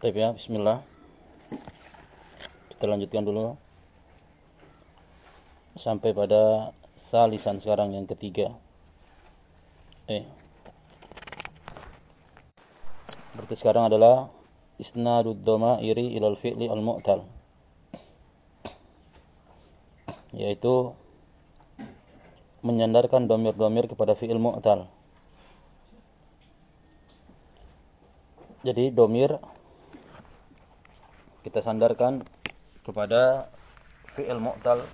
Baik ya, bismillah. Kita lanjutkan dulu. Sampai pada salisan sekarang yang ketiga. Eh. Berarti sekarang adalah isnadud iri ilal fi'li al-mu'tal. Yaitu menyandarkan domir-domir kepada fi'il mu'tal. Jadi domir kita sandarkan kepada fi'il mu'tal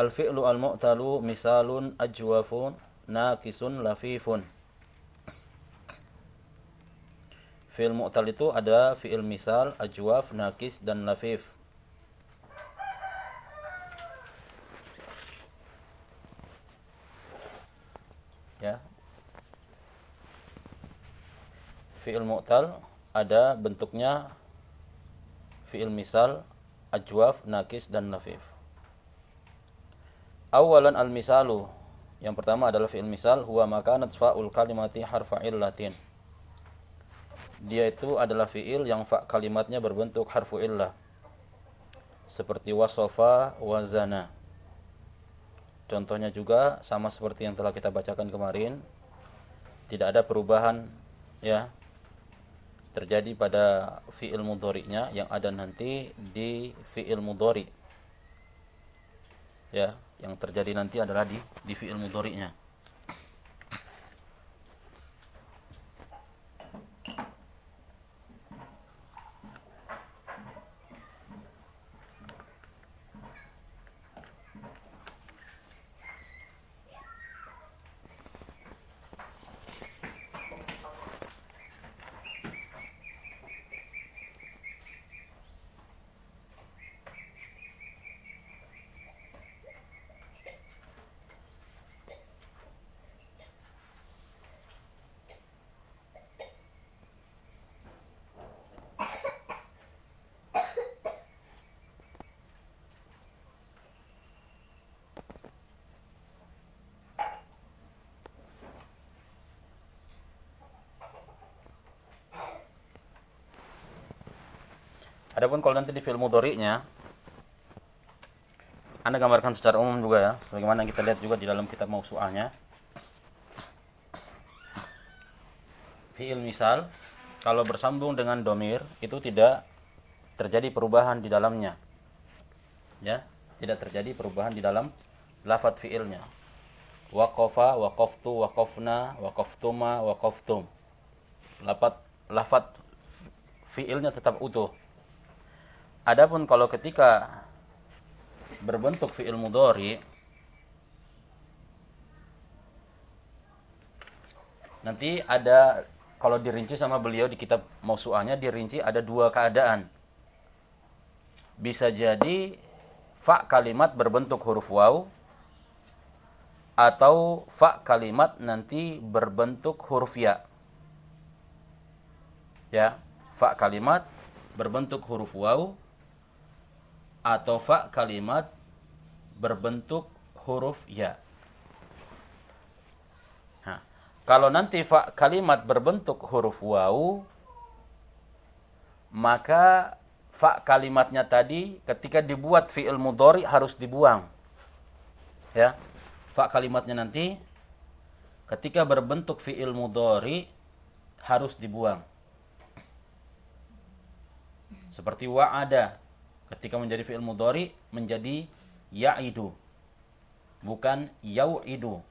Al-fi'lu al-mu'talu misalun ajwafun nakisun lafifun. Fi'il mu'tal itu ada fi'il misal, ajwaf, nakis, dan lafif. Ya. Mu'tal ada bentuknya fi'il misal, ajwaf, nakis, dan lafif. Awalan al-misalu. Yang pertama adalah fi'il misal huwa makanat fa'ul kalimati harfa illatin. Dia itu adalah fi'il yang fa kalimatnya berbentuk harfu illah. Seperti wasofa wazana. Contohnya juga sama seperti yang telah kita bacakan kemarin. Tidak ada perubahan ya terjadi pada fi'il mudhari'nya yang ada nanti di fi'il mudhari. Ya, yang terjadi nanti adalah di di fi'il mudhari'nya. Adapun kalau nanti di film mudhari'nya Anda gambarkan secara umum juga ya, sebagaimana kita lihat juga di dalam kitab mausu'ahnya. Fi'il misal kalau bersambung dengan domir itu tidak terjadi perubahan di dalamnya. Ya, tidak terjadi perubahan di dalam lafaz fi'ilnya. Waqafa, waqaftu, waqafna, waqaftuma, waqaftum. Lafaz lafaz fi'ilnya tetap utuh Adapun kalau ketika berbentuk fi'il mudhari nanti ada kalau dirinci sama beliau di kitab mausu'ahnya dirinci ada dua keadaan. Bisa jadi fa kalimat berbentuk huruf waw atau fa kalimat nanti berbentuk huruf ya. Ya, fa kalimat berbentuk huruf waw atau fa kalimat berbentuk huruf ya. Nah, kalau nanti fa kalimat berbentuk huruf waw, maka fa kalimatnya tadi ketika dibuat fi'il mudhari harus dibuang. Ya. Fa kalimatnya nanti ketika berbentuk fi'il mudhari harus dibuang. Seperti wa'ada ketika menjadi fi'il mudhari menjadi ya'idu. Bukan yau'idu.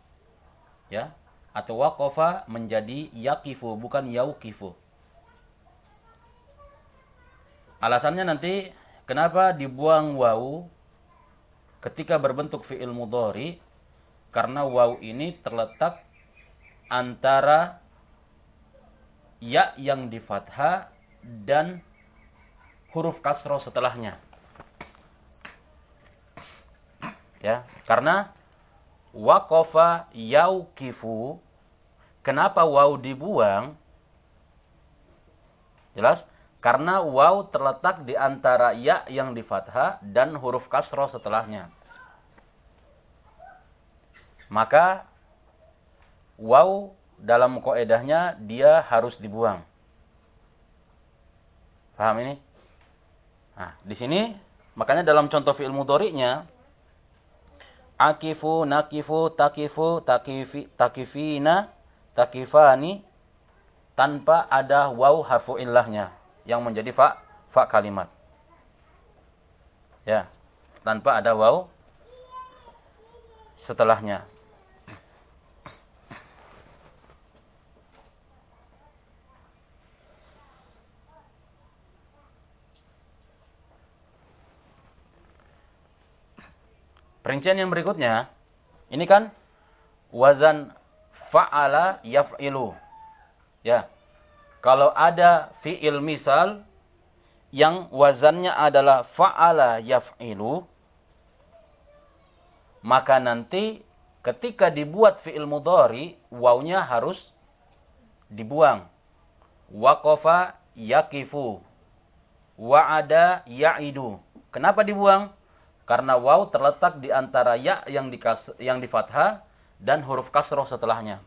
Ya? Atau waqafa menjadi yaqifu bukan yauqifu. Alasannya nanti kenapa dibuang wawu ketika berbentuk fi'il mudhari? Karena wawu ini terletak antara ya yang di fathah dan huruf kasroh setelahnya. Ya, karena waqafa yauqifu kenapa waw dibuang? Jelas? Karena waw terletak di antara ya yang di fathah dan huruf kasroh setelahnya. Maka waw dalam koedahnya dia harus dibuang. Paham ini? Nah, di sini makanya dalam contoh fi'il mudhari'nya akifu, nakifu, takifu, takifi, takifina, takifani tanpa ada waw harfu illahnya yang menjadi fa fa kalimat. Ya, tanpa ada waw setelahnya. Perincian yang berikutnya, ini kan wazan fa'ala yaf'ilu. Ya. Kalau ada fi'il misal yang wazannya adalah fa'ala yaf'ilu, maka nanti ketika dibuat fi'il mudhari, wawnya harus dibuang. Waqafa yakifu. Wa'ada ya'idu. Kenapa dibuang? Karena waw terletak di antara ya yang di yang di fathah dan huruf kasroh setelahnya.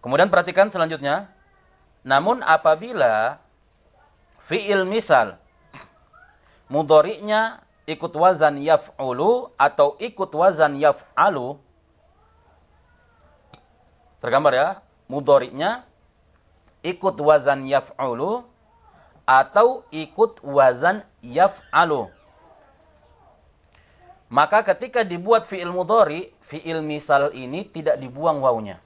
Kemudian perhatikan selanjutnya. Namun apabila fi'il misal mudori'nya ikut wazan yaf'ulu atau ikut wazan yaf'alu. Tergambar ya. Mudori'nya ikut wazan yaf'ulu atau ikut wazan yaf'alu. Maka ketika dibuat fi'il mudhari, fi'il misal ini tidak dibuang wawunya.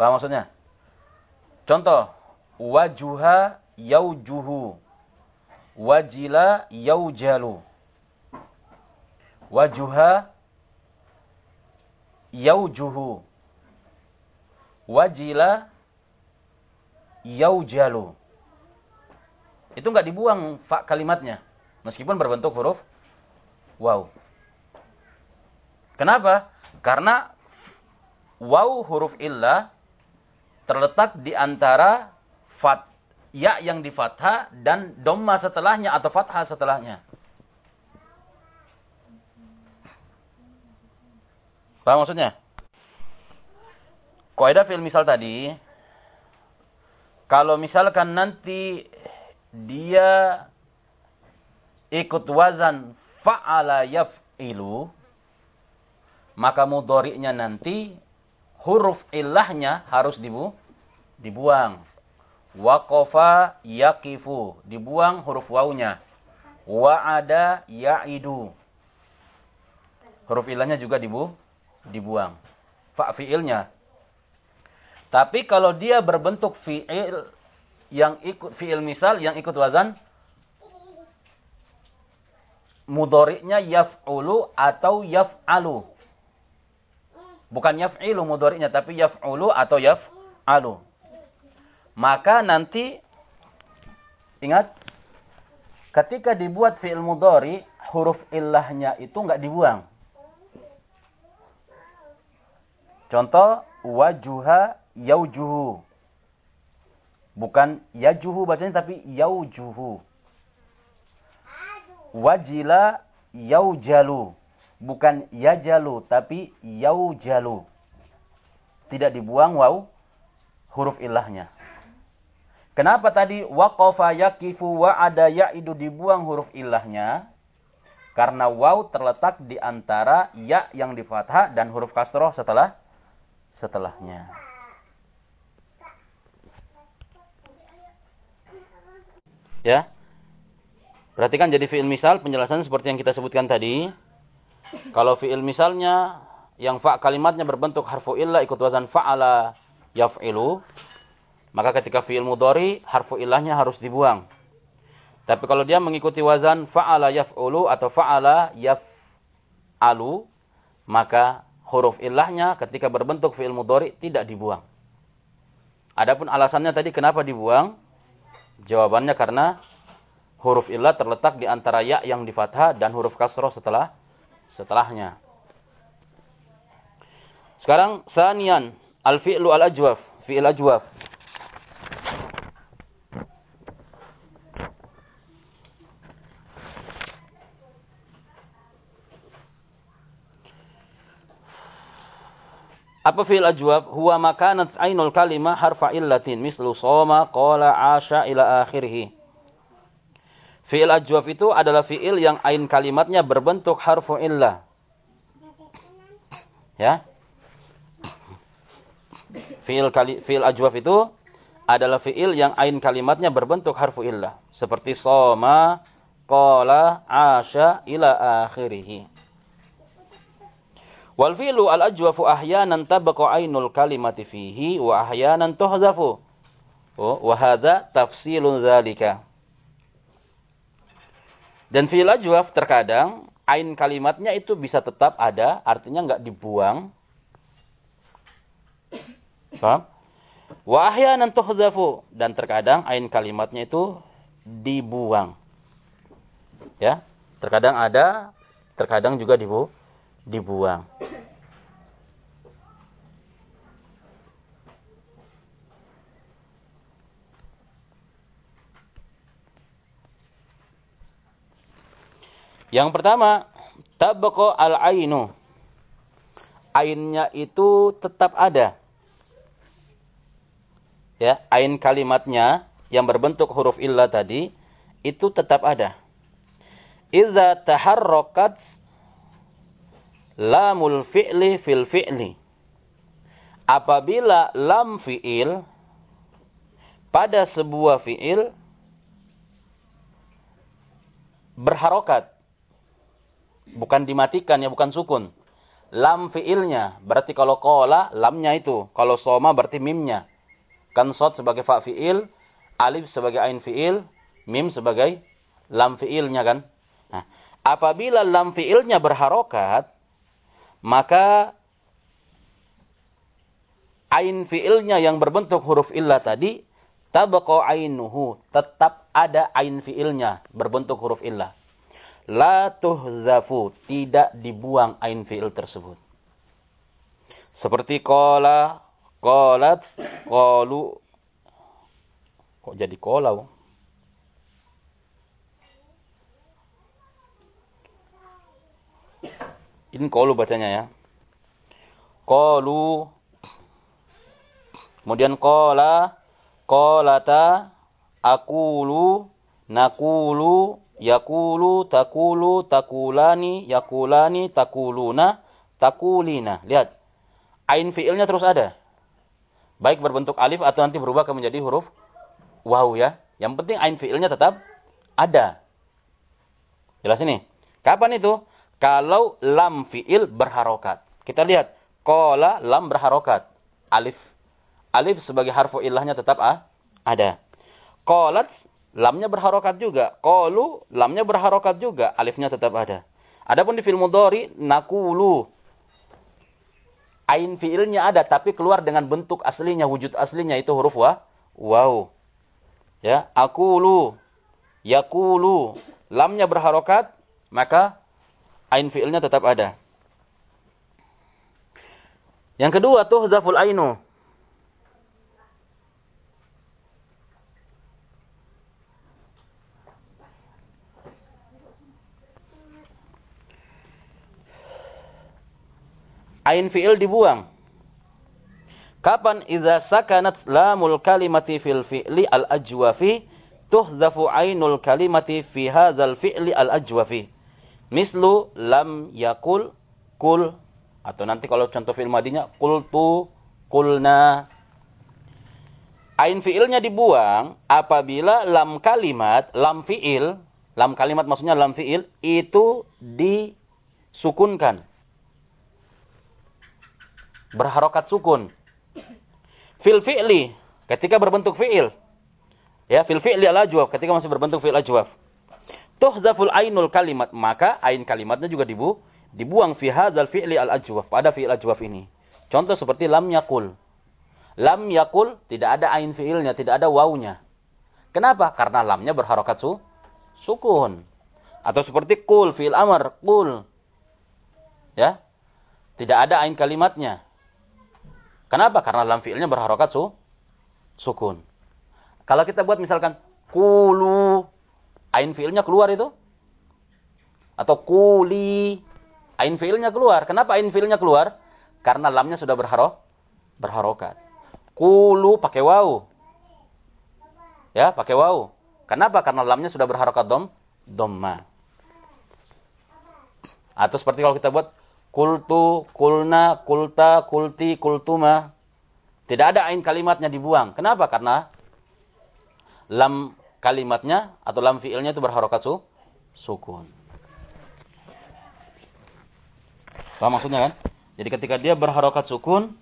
Paham maksudnya? Contoh, wajuha yaujuhu. Wajila yaujalu. Wajuha yaujuhu wajila yaujalu. Itu enggak dibuang fa kalimatnya. Meskipun berbentuk huruf waw. Kenapa? Karena waw huruf illa terletak di antara fat ya yang di fathah dan domma setelahnya atau fathah setelahnya. Paham maksudnya? Kaidah fil misal tadi, kalau misalkan nanti dia ikut wazan fa'ala yaf'ilu, maka mudhari'nya nanti huruf ilahnya harus dibu dibuang. Waqafa yaqifu, dibuang huruf wawunya. Wa'ada ya'idu. Huruf ilahnya juga dibu dibuang. Fa fi'ilnya tapi kalau dia berbentuk fi'il yang ikut fi'il misal yang ikut wazan mudoriknya yaf'ulu atau yaf'alu. Bukan yaf'ilu mudoriknya tapi yaf'ulu atau yaf'alu. Maka nanti ingat ketika dibuat fi'il mudori huruf illahnya itu enggak dibuang. Contoh wajuha yaujuhu. Bukan yajuhu bacanya tapi yaujuhu. Wajila yaujalu. Bukan yajalu tapi yaujalu. Tidak dibuang waw huruf ilahnya. Kenapa tadi waqafa yakifu wa ada ya'idu dibuang huruf ilahnya? Karena waw terletak di antara ya yang di fathah dan huruf kasroh setelah setelahnya. Ya. Perhatikan jadi fi'il misal penjelasan seperti yang kita sebutkan tadi. Kalau fi'il misalnya yang fa kalimatnya berbentuk harfu illa ikut wazan fa'ala yaf'ilu, maka ketika fi'il mudhari harfu illahnya harus dibuang. Tapi kalau dia mengikuti wazan fa'ala yaf'ulu atau fa'ala yaf'alu, maka huruf illahnya ketika berbentuk fi'il mudhari tidak dibuang. Adapun alasannya tadi kenapa dibuang? Jawabannya karena huruf illah terletak di antara ya yang di fathah dan huruf kasroh setelah setelahnya. Sekarang sanian al-fi'lu al-ajwaf, fi'il ajwaf. Apa fi'il ajwaf? Huwa makanat ainul kalimah harfa illatin. Mislu soma, qala, asha, ila akhirih. Fi'il ajwaf itu adalah fi'il yang ain kalimatnya berbentuk harfu illah. Ya. Fi'il kali fi'il ajwaf itu adalah fi'il yang ain kalimatnya berbentuk harfu illah. Seperti soma, qala, asha, ila akhirih. Wal fi'lu al ajwafu ahyanan tabqa ainul kalimati fihi wa ahyanan tuhzafu. Oh, wa hadza tafsilun zalika. Dan fi'il ajwaf terkadang ain kalimatnya itu bisa tetap ada, artinya enggak dibuang. Paham? Wa ahyanan tuhzafu dan terkadang ain kalimatnya itu dibuang. Ya, terkadang ada, terkadang juga dibu dibuang. Yang pertama, tabqa al-ainu. Ainnya itu tetap ada. Ya, ain kalimatnya yang berbentuk huruf illa tadi itu tetap ada. Iza taharrakat lamul fi'li fil fi'li. Apabila lam fi'il pada sebuah fi'il berharokat bukan dimatikan ya, bukan sukun. Lam fiilnya, berarti kalau kola, lamnya itu. Kalau soma berarti mimnya. Kan sot sebagai fa fiil, alif sebagai ain fiil, mim sebagai lam fiilnya kan. Nah, apabila lam fiilnya berharokat, maka ain fiilnya yang berbentuk huruf illa tadi, tabqa ainuhu, tetap ada ain fiilnya berbentuk huruf illah la tuhzafu, tidak dibuang ain fi'il tersebut. Seperti kola, kolat, kolu. Kok jadi kola? Ini kolu bacanya ya. Kolu. Kemudian kola, kolata, akulu, nakulu, yakulu, takulu, takulani, yakulani, takuluna, takulina. Lihat. Ain fiilnya terus ada. Baik berbentuk alif atau nanti berubah ke menjadi huruf waw ya. Yang penting ain fiilnya tetap ada. Jelas ini. Kapan itu? Kalau lam fiil berharokat. Kita lihat. Kola lam berharokat. Alif. Alif sebagai harfu ilahnya tetap ah, ada. Kolat lamnya berharokat juga. Qalu lamnya berharokat juga, alifnya tetap ada. Adapun di film mudhari nakulu ain fiilnya ada tapi keluar dengan bentuk aslinya, wujud aslinya itu huruf wa wow. Ya, akulu yakulu lamnya berharokat maka ain fiilnya tetap ada. Yang kedua tuh zaful ainu. ain fi'il dibuang. Kapan idza sakanat lamul kalimati fil fi'li al ajwafi tuhzafu ainul kalimati fi hadzal fi'li al ajwafi. Mislu lam yakul kul atau nanti kalau contoh fi'il madinya qultu kulna Ain fi'ilnya dibuang apabila lam kalimat, lam fi'il, lam kalimat maksudnya lam fi'il itu disukunkan berharokat sukun. Fil fi'li ketika berbentuk fi'il. Ya, fil fi'li al-ajwaf ketika masih berbentuk fi'il ajwaf. Tuhzaful ainul kalimat, maka ain kalimatnya juga dibu dibuang fi hadzal fi'li al-ajwaf pada fi'il ajwaf ini. Contoh seperti lam yakul. Lam yakul tidak ada ain fi'ilnya, tidak ada wawunya. Kenapa? Karena lamnya berharokat su sukun. Atau seperti kul fi'il amr, kul. Ya. Tidak ada ain kalimatnya. Kenapa? Karena lam fi'ilnya berharokat su sukun. Kalau kita buat misalkan kulu, ain fi'ilnya keluar itu. Atau kuli, ain fi'ilnya keluar. Kenapa ain fi'ilnya keluar? Karena lamnya sudah berharok, berharokat. Kulu pakai waw. Ya, pakai waw. Kenapa? Karena lamnya sudah berharokat dom, domma. Atau seperti kalau kita buat kultu, kulna, kulta, kulti, kultuma. Tidak ada ain kalimatnya dibuang. Kenapa? Karena lam kalimatnya atau lam fiilnya itu berharokat su, sukun. Apa maksudnya kan? Jadi ketika dia berharokat sukun,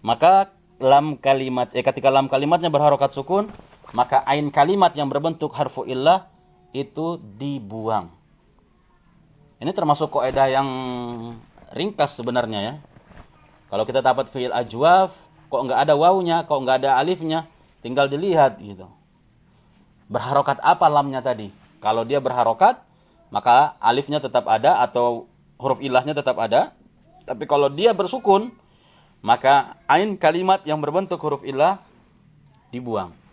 maka lam kalimat eh ketika lam kalimatnya berharokat sukun, maka ain kalimat yang berbentuk harfu illah itu dibuang. Ini termasuk kaidah yang ringkas sebenarnya ya. Kalau kita dapat fiil ajwaf, kok nggak ada wawunya, kok nggak ada alifnya, tinggal dilihat gitu. Berharokat apa lamnya tadi? Kalau dia berharokat, maka alifnya tetap ada atau huruf ilahnya tetap ada. Tapi kalau dia bersukun, maka ain kalimat yang berbentuk huruf ilah dibuang.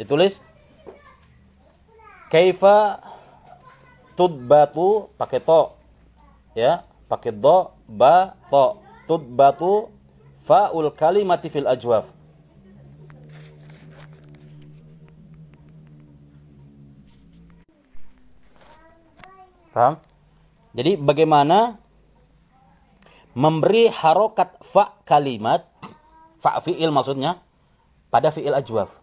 Ditulis Kaifa tudbatu pakai to. Ya, pakai do, ba, to. Tudbatu fa'ul kalimati fil ajwaf. Paham? Jadi bagaimana memberi harokat fa kalimat, fa fi'il maksudnya, pada fi'il ajwaf.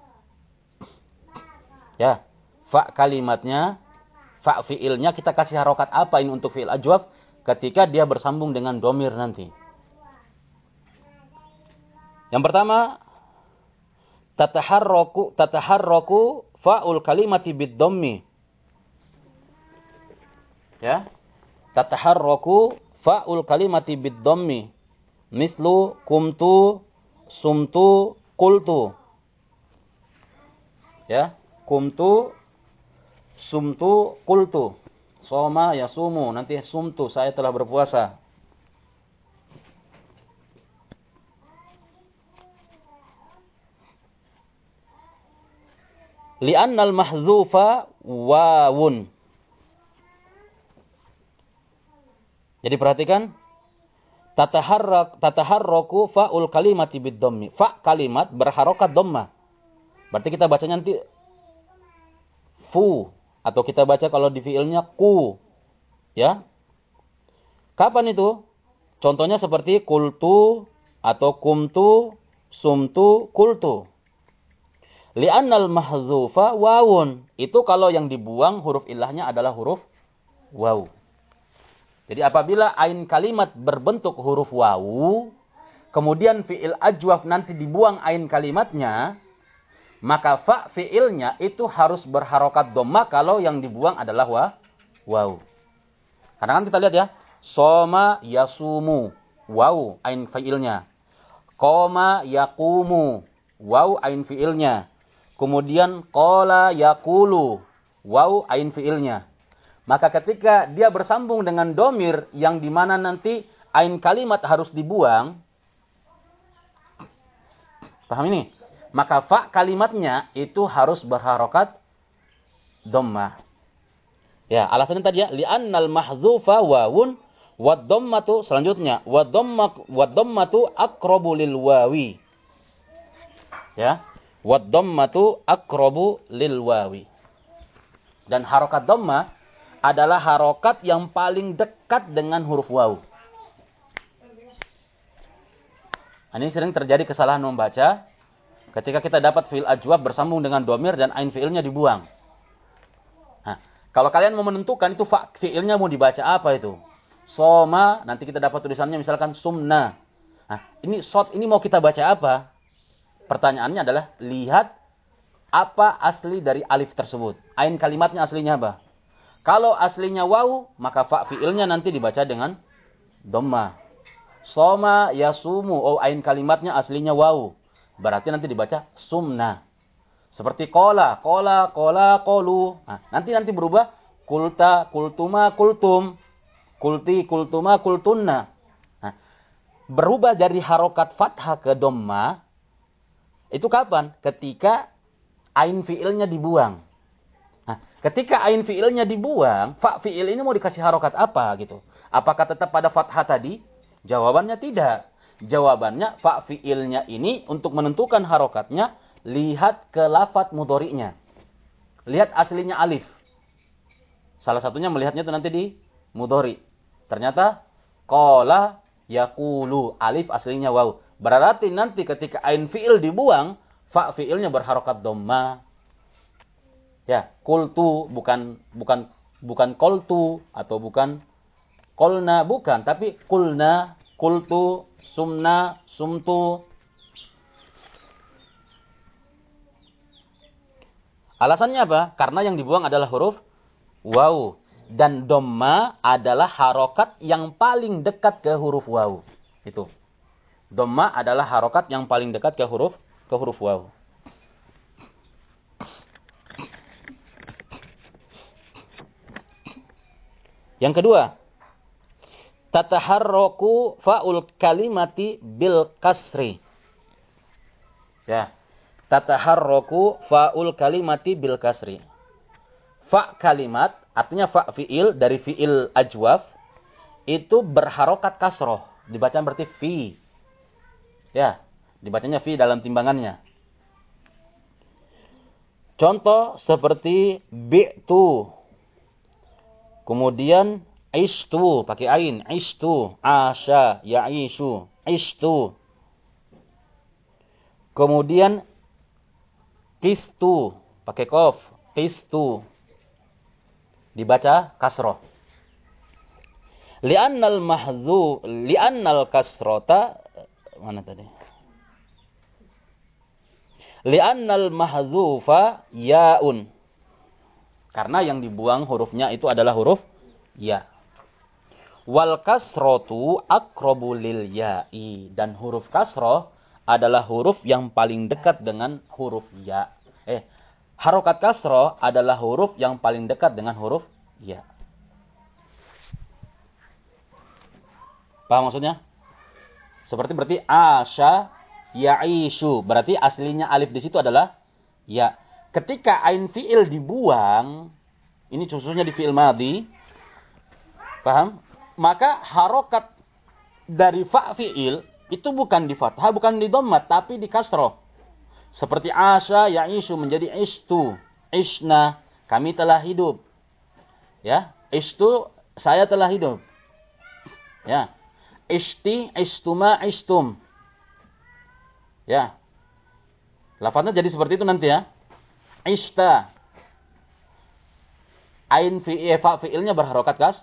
Ya, fa kalimatnya, fa fi'ilnya kita kasih harokat apa ini untuk fi'il ajwaf? Ketika dia bersambung dengan domir nanti. Yang pertama, tataharroku, tataharroku fa'ul kalimati bid dommi. Ya. Tataharraku fa'ul kalimati bid-dhammi mislu kumtu sumtu qultu ya kumtu sumtu qultu soma yasumu. Nanti sumtu saya telah berpuasa. Li'annal mahzufa wawun. Jadi perhatikan. Tataharrak tataharraku fa'ul kalimati bid-dhammi. Fa kalimat berharokat dhamma. Berarti kita bacanya nanti fu atau kita baca kalau di fiilnya ku. Ya. Kapan itu? Contohnya seperti kultu atau kumtu, sumtu, kultu. Li'annal mahzufa wawun. Itu kalau yang dibuang huruf ilahnya adalah huruf waw. Jadi apabila ain kalimat berbentuk huruf wawu, kemudian fi'il ajwaf nanti dibuang ain kalimatnya, maka fa fi'ilnya itu harus berharokat doma kalau yang dibuang adalah wa, wawu. Karena kan kita lihat ya, soma yasumu, wawu ain fi'ilnya. Koma yakumu, wawu ain fi'ilnya. Kemudian kola yakulu, wawu ain fi'ilnya. Maka ketika dia bersambung dengan domir yang di mana nanti ain kalimat harus dibuang. Paham ini? Maka fa kalimatnya itu harus berharokat domma. Ya, alasannya tadi ya, li'annal mahzufa wawun wad dommatu selanjutnya wad dommatu akrobu lil wawi. Ya, wad dommatu akrobu lil wawi. Dan harokat domma adalah harokat yang paling dekat dengan huruf waw. Ini sering terjadi kesalahan membaca ketika kita dapat fi'il ajwab bersambung dengan domir dan ain fi'ilnya dibuang. Nah, kalau kalian mau menentukan itu fi'ilnya mau dibaca apa itu? Soma, nanti kita dapat tulisannya misalkan sumna. Nah, ini shot ini mau kita baca apa? Pertanyaannya adalah lihat apa asli dari alif tersebut. Ain kalimatnya aslinya apa? Kalau aslinya waw, maka fa fiilnya nanti dibaca dengan dhamma. Soma yasumu, oh ain kalimatnya aslinya waw. Berarti nanti dibaca sumna. Seperti kola, kola, kola, kolu. Nah, nanti nanti berubah kulta, kultuma, kultum, kulti, kultuma, kultunna berubah dari harokat fathah ke domma, itu kapan? Ketika ain fiilnya dibuang. Nah, ketika ain fiilnya dibuang, fa fiil ini mau dikasih harokat apa gitu? Apakah tetap pada fathah tadi? Jawabannya tidak. Jawabannya fa fiilnya ini untuk menentukan harokatnya, lihat ke lafat mudorinya. Lihat aslinya alif. Salah satunya melihatnya itu nanti di mudori. Ternyata kola yakulu alif aslinya waw. Berarti nanti ketika ain fiil dibuang, fa fiilnya berharokat dhamma. Ya, kultu bukan bukan bukan koltu atau bukan kolna bukan, tapi kulna, kultu, sumna, sumtu. Alasannya apa? Karena yang dibuang adalah huruf waw dan domma adalah harokat yang paling dekat ke huruf waw. Itu. Domma adalah harokat yang paling dekat ke huruf ke huruf waw. Yang kedua, tataharroku fa'ul kalimati bil kasri. Ya. Tataharroku fa'ul kalimati bil kasri. Fa kalimat Artinya fa fi'il dari fi'il ajwaf itu berharokat kasroh. Dibaca berarti fi. Ya, dibacanya fi dalam timbangannya. Contoh seperti bi'tu. Kemudian istu pakai ain, istu, asya, ya'ishu, istu. Kemudian kistu pakai kof, kistu dibaca kasroh. Li'annal mahzu li'annal kasrota mana tadi? Li'annal mahzufa yaun. Karena yang dibuang hurufnya itu adalah huruf ya. Wal kasrotu akrobu lil ya'i. Dan huruf kasroh adalah huruf yang paling dekat dengan huruf ya. Eh, Harokat kasro adalah huruf yang paling dekat dengan huruf ya. Paham maksudnya? Seperti berarti asya ya'ishu. Berarti aslinya alif di situ adalah ya. Ketika ain fi'il dibuang, ini khususnya di fi'il madi, paham? Maka harokat dari fa fi'il itu bukan di fathah, bukan di dhamma, tapi di kasroh. Seperti asa ya'isu menjadi istu. Isna, kami telah hidup. Ya, istu, saya telah hidup. Ya. Isti, istuma, istum. Ya. Lafaznya jadi seperti itu nanti ya. Ista. Ain fi'i fa fi'ilnya berharokat kas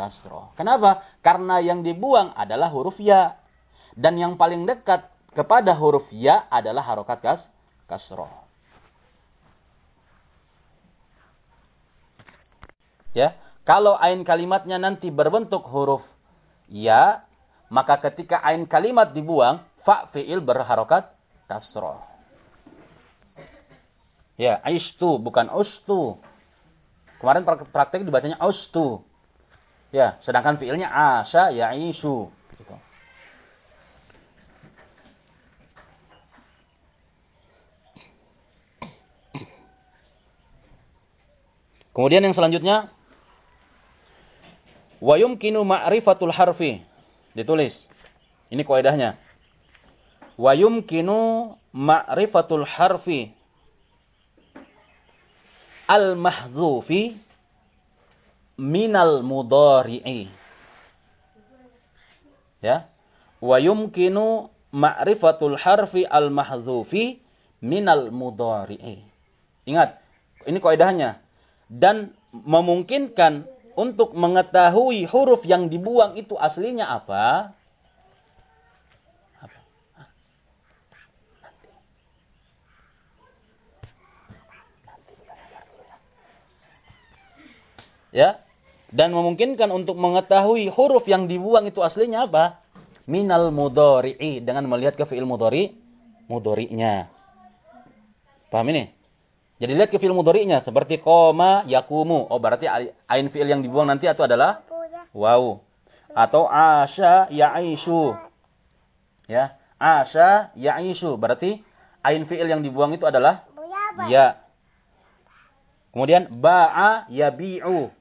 kasroh. Kenapa? Karena yang dibuang adalah huruf ya. Dan yang paling dekat kepada huruf ya adalah harokat kas kasroh. Ya, kalau ain kalimatnya nanti berbentuk huruf ya, maka ketika ain kalimat dibuang, fa fiil berharokat kasroh. Ya, aistu bukan ustu. Kemarin praktek dibacanya ustu. Ya, sedangkan fiilnya asa ya isu. Kemudian yang selanjutnya wa yumkinu ma'rifatul harfi. Ditulis. Ini kaidahnya. Wa yumkinu ma'rifatul harfi al-mahzufi minal mudari'i, Ya. Wa yumkinu ma'rifatul harfi al-mahzufi minal mudari'i. Ingat, ini kaidahnya. Dan memungkinkan untuk mengetahui huruf yang dibuang itu aslinya apa? apa? Ya, dan memungkinkan untuk mengetahui huruf yang dibuang itu aslinya apa? Minal mudhari'i dengan melihat ke fi'il mudhari mudhari'nya. Paham ini? Jadi lihat ke fi'il mudhari'nya seperti koma yakumu. Oh berarti ain fi'il yang dibuang nanti itu adalah wow. Atau asya ya'ishu. Ya, asya ya'ishu. Berarti ain fi'il yang dibuang itu adalah ya. Kemudian ba'a yabi'u.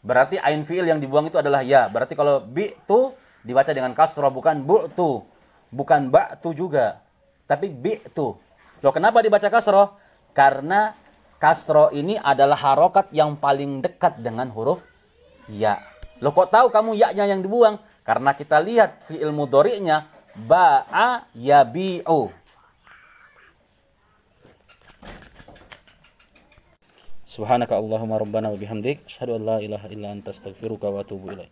Berarti ain fi'il yang dibuang itu adalah ya. Berarti kalau bi'tu dibaca dengan kasroh bukan bu'tu. Bukan ba'tu juga. Tapi bi'tu. Loh kenapa dibaca kasroh? Karena kasroh ini adalah harokat yang paling dekat dengan huruf ya. Loh kok tahu kamu ya-nya yang dibuang? Karena kita lihat fi'il mudori'nya ba'a yabi'u. Subhanaka Allahumma rabbana wa bihamdik. Asyhadu an la ilaha illa anta astaghfiruka wa atubu ilaik.